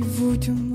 you voodoo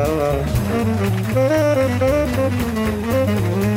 Uh, uh, uh,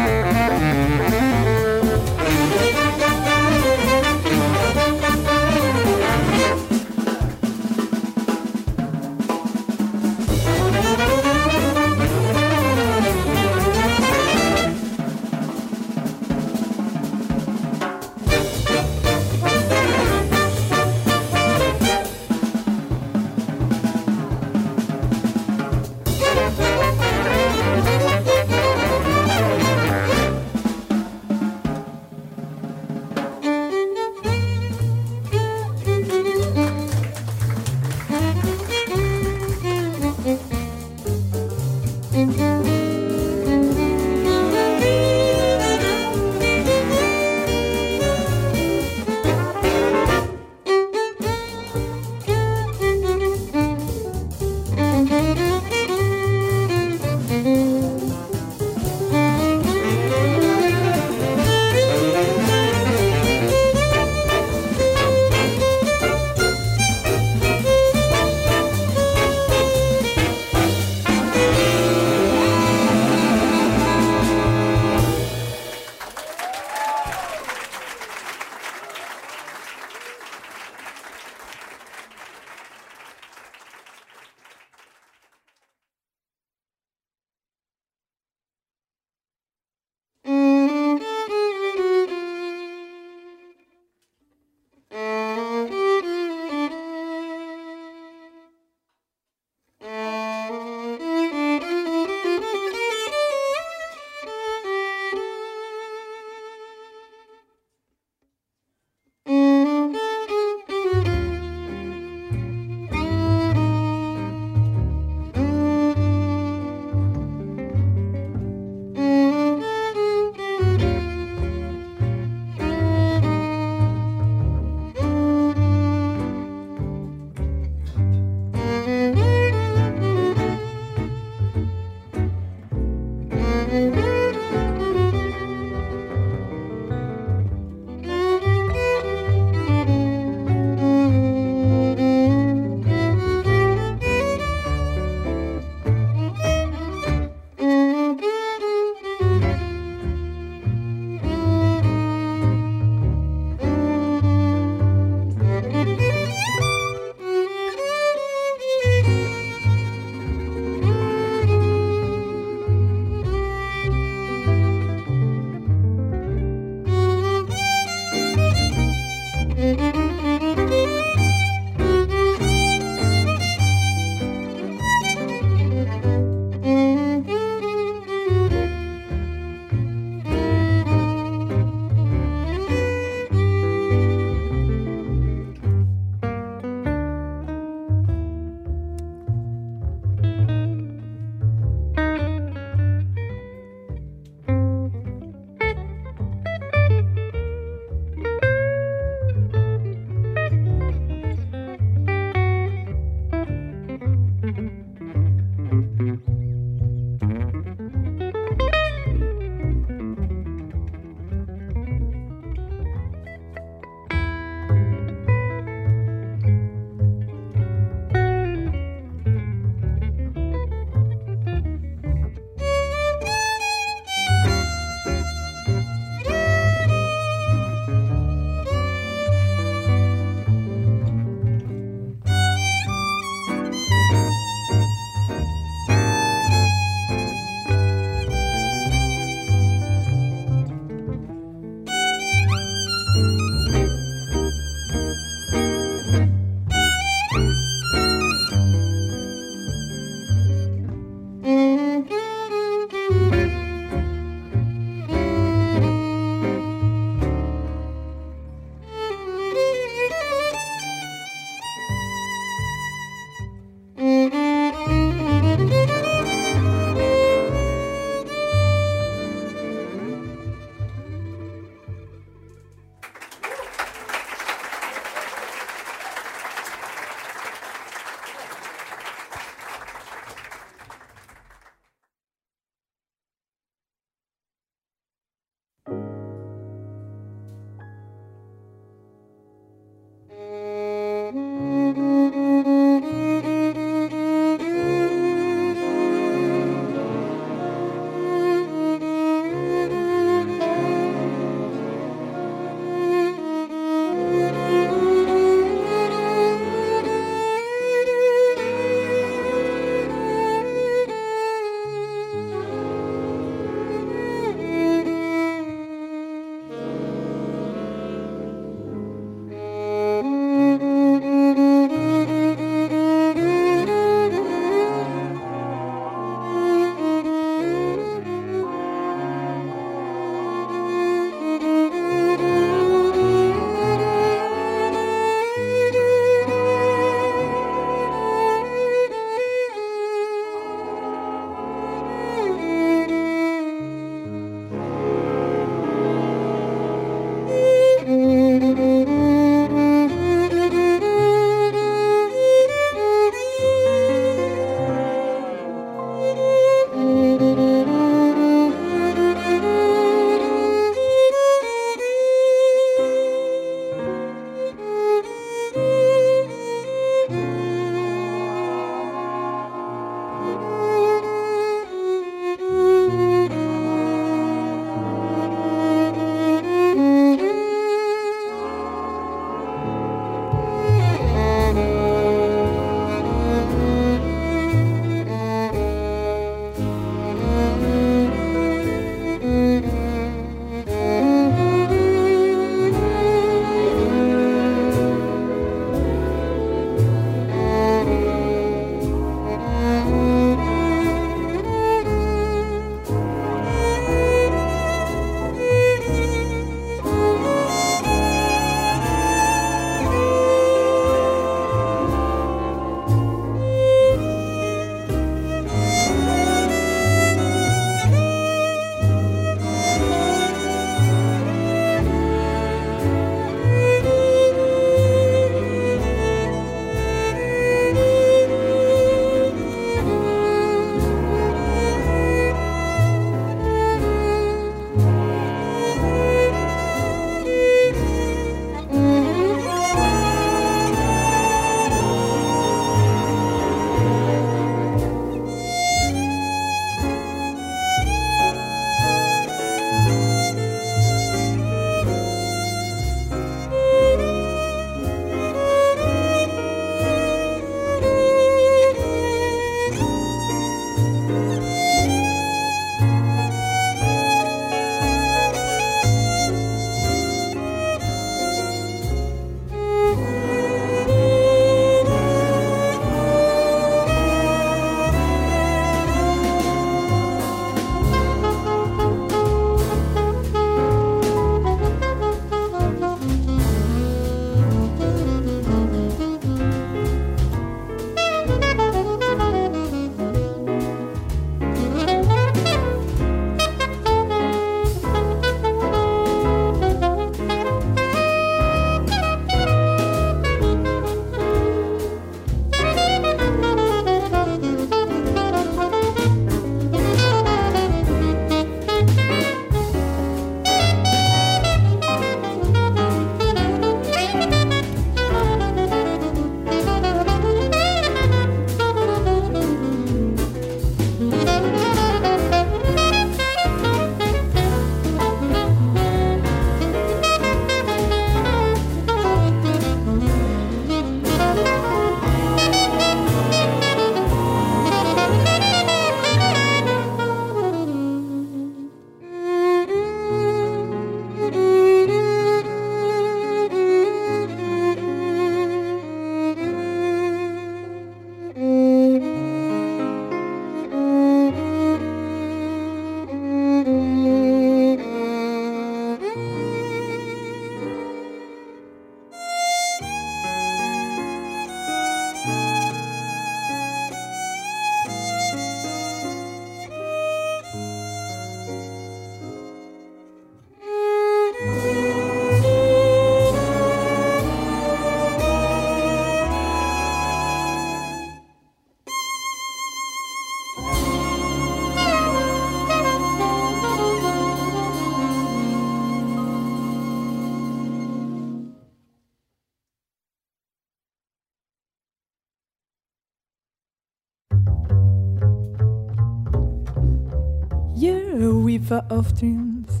weaver of dreams.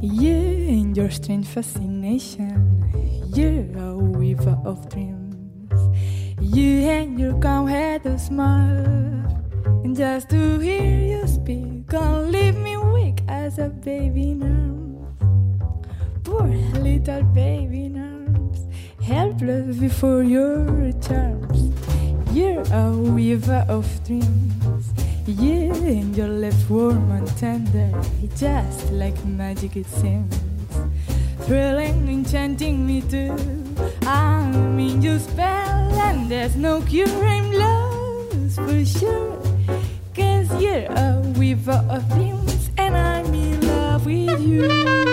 Yeah, in your strange fascination. You're a weaver of dreams. You and your calm head a smile. And just to hear you speak, can't leave me weak as a baby in arms. Poor little baby in arms, helpless before your charms. You're a weaver of dreams. Yeah, and your lips warm and tender, just like magic it seems. Thrilling, enchanting me too. I'm in your spell, and there's no cure. I'm lost for sure. Cause you're a weaver of dreams, and I'm in love with you.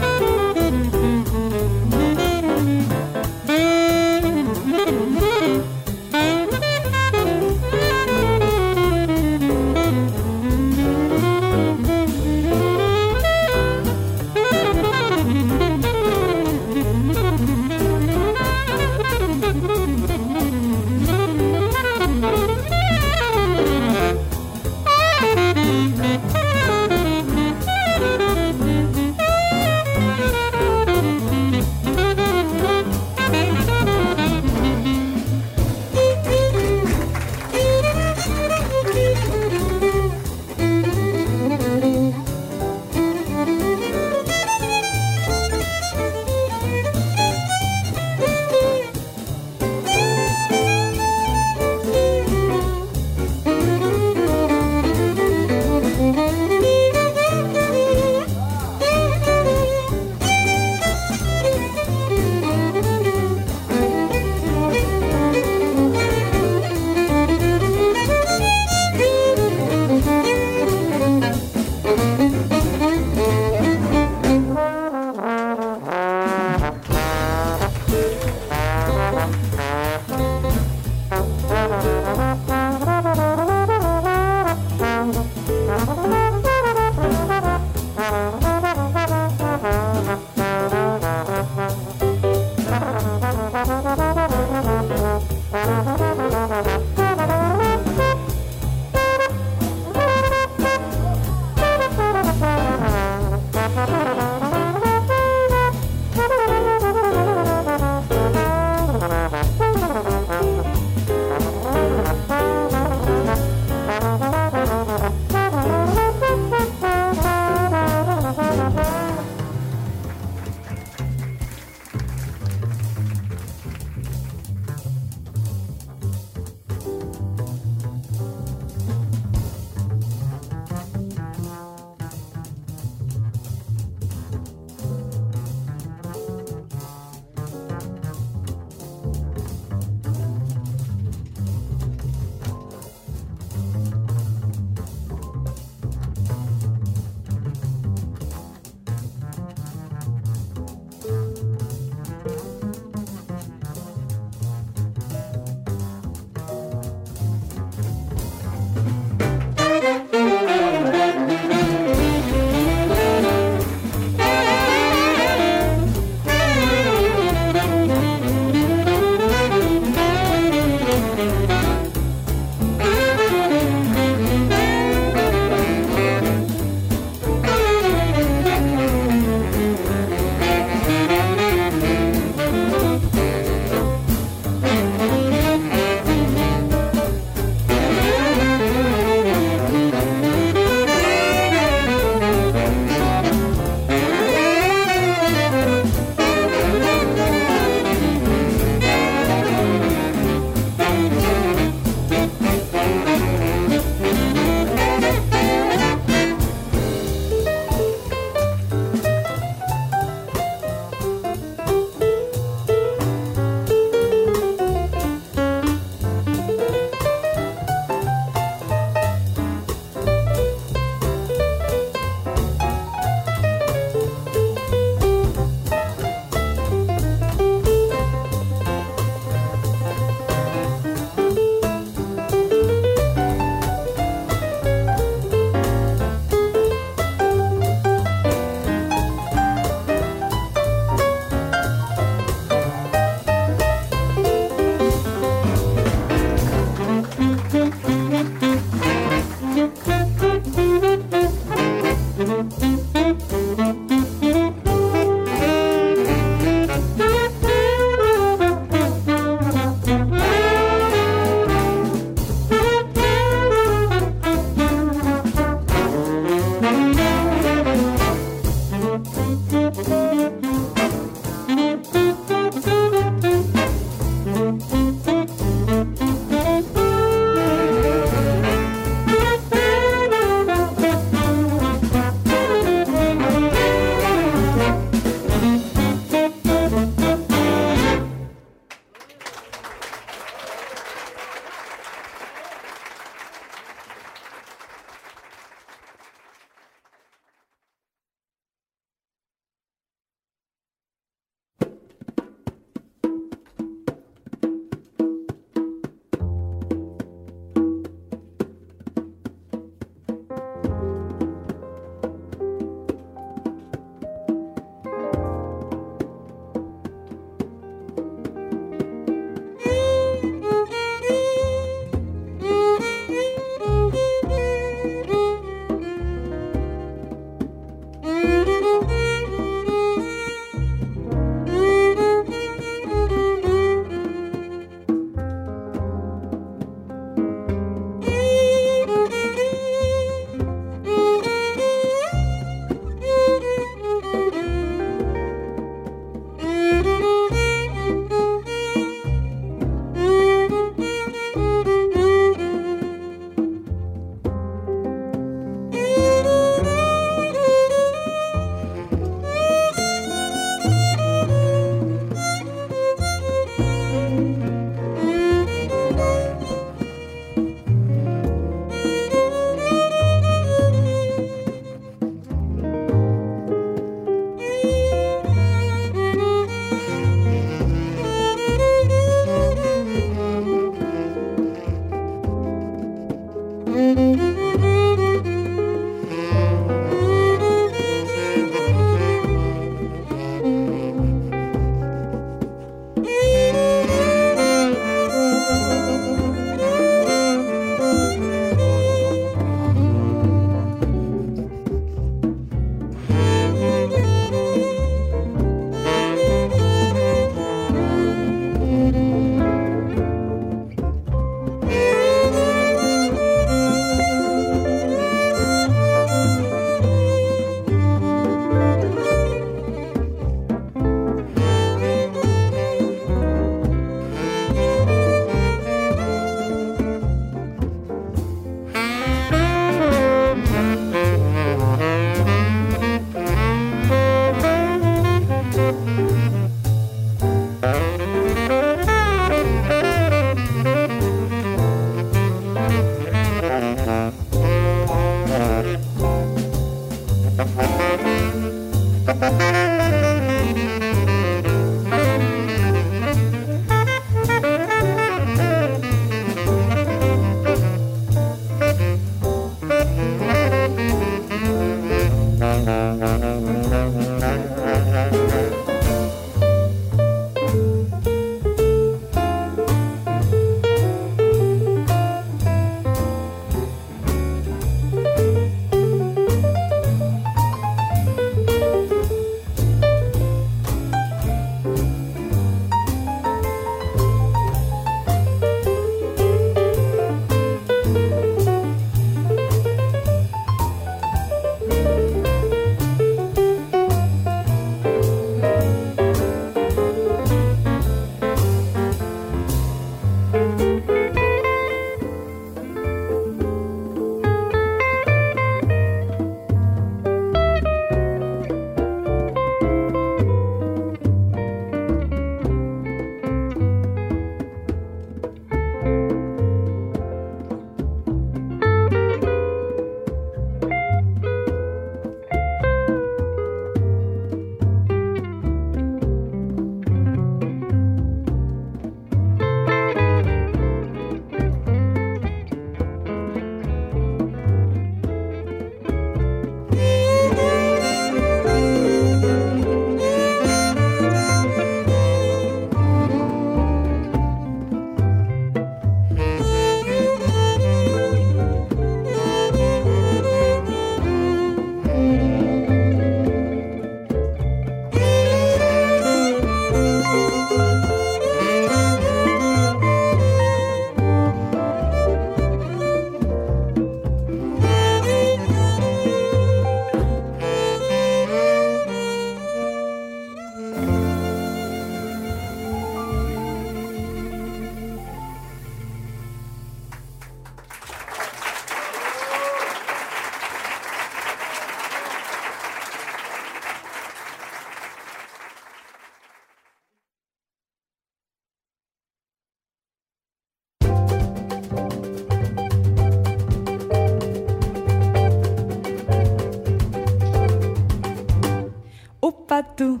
Tu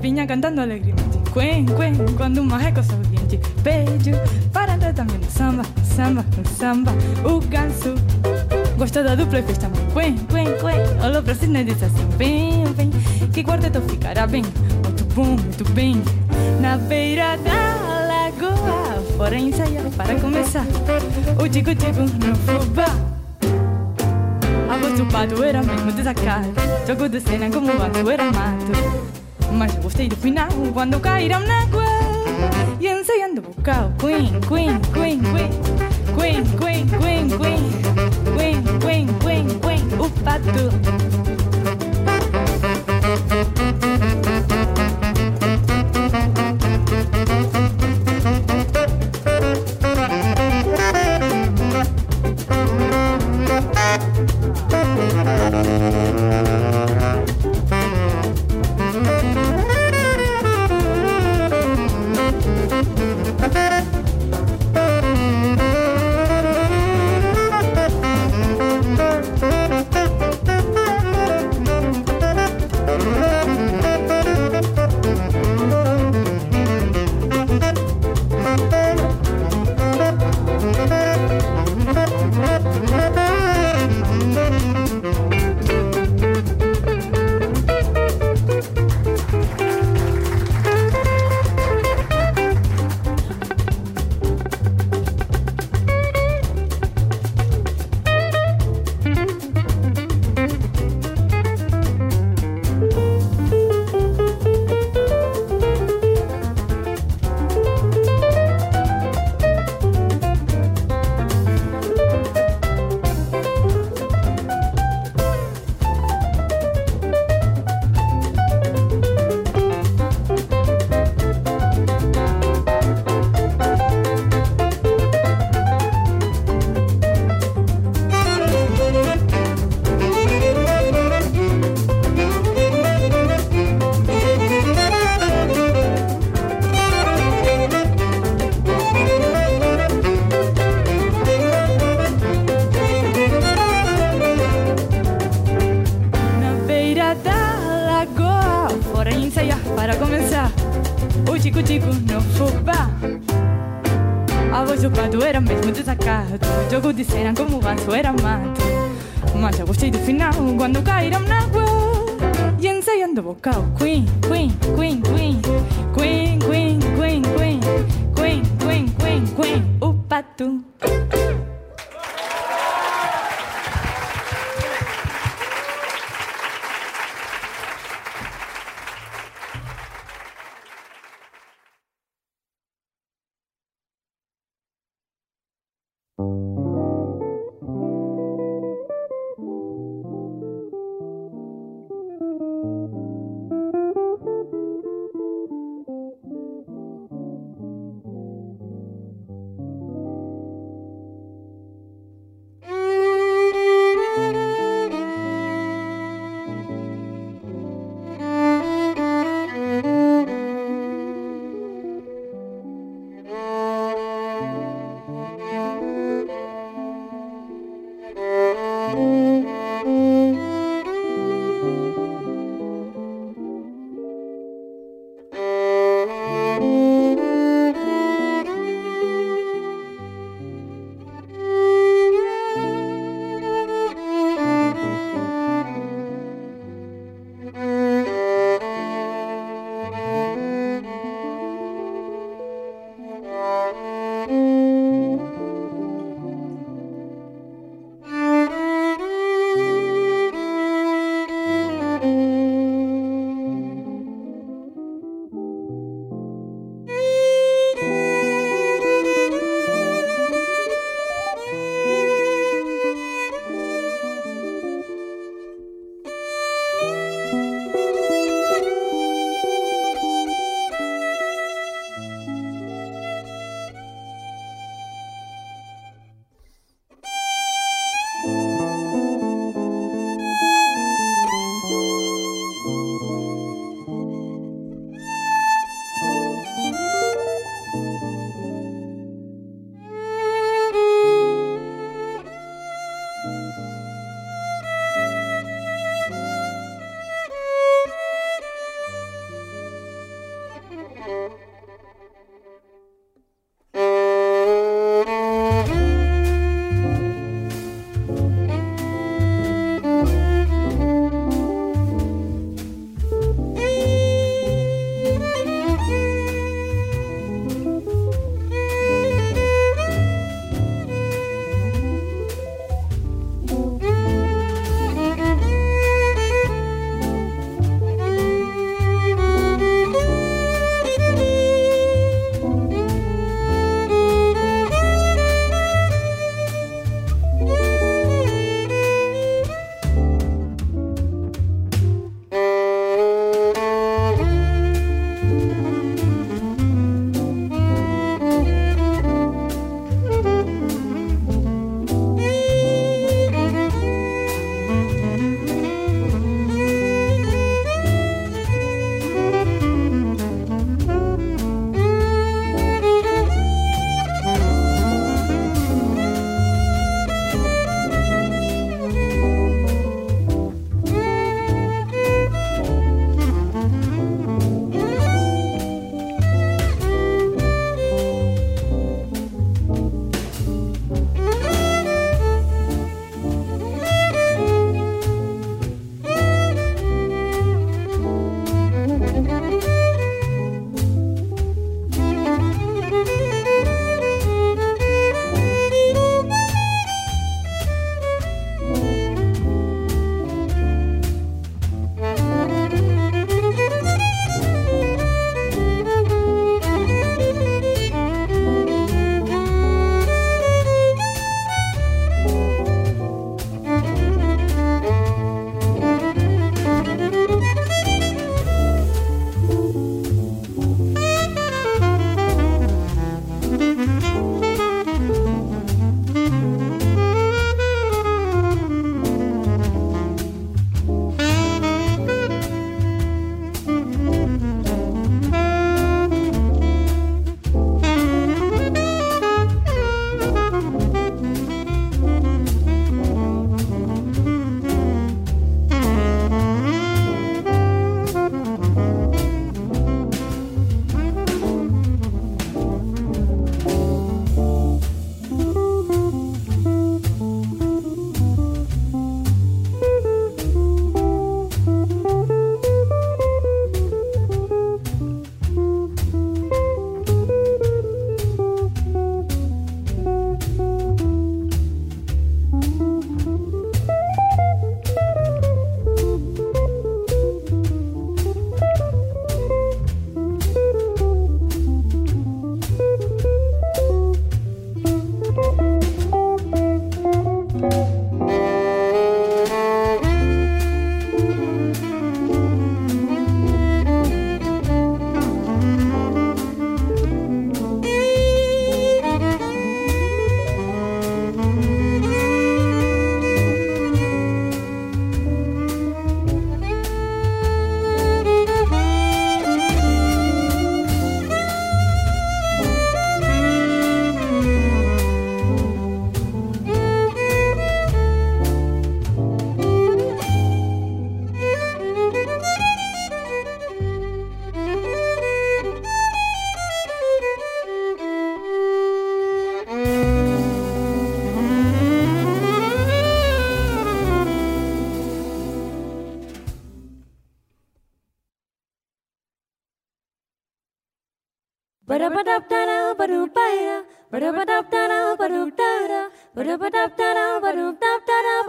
vinha cantando alegremente. Quen, quen, quando o marreco sorriente. Beijo para entrar também no samba, samba, no samba. O ganso gostou da dupla e fez também. Quen, quen, quen. Olhou pra cima e disse assim: Vem, vem, que quarteto ficará bem. Muito bom, muito bem. Na beira da lagoa, fora ensaiar para começar. O tico-tico no fubá. A voz do pato era mesmo desacato Jogo de cena como o gato era mato Mas gostei do final quando caíram na água E ensaiando o vocal Queen, queen, queen, queen Queen, queen, queen, queen Queen, queen, queen, queen. O pato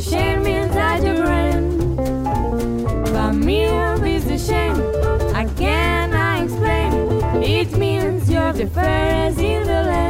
the shame inside your brain. But mirror is a shame, I explain. It means you're the first in the land.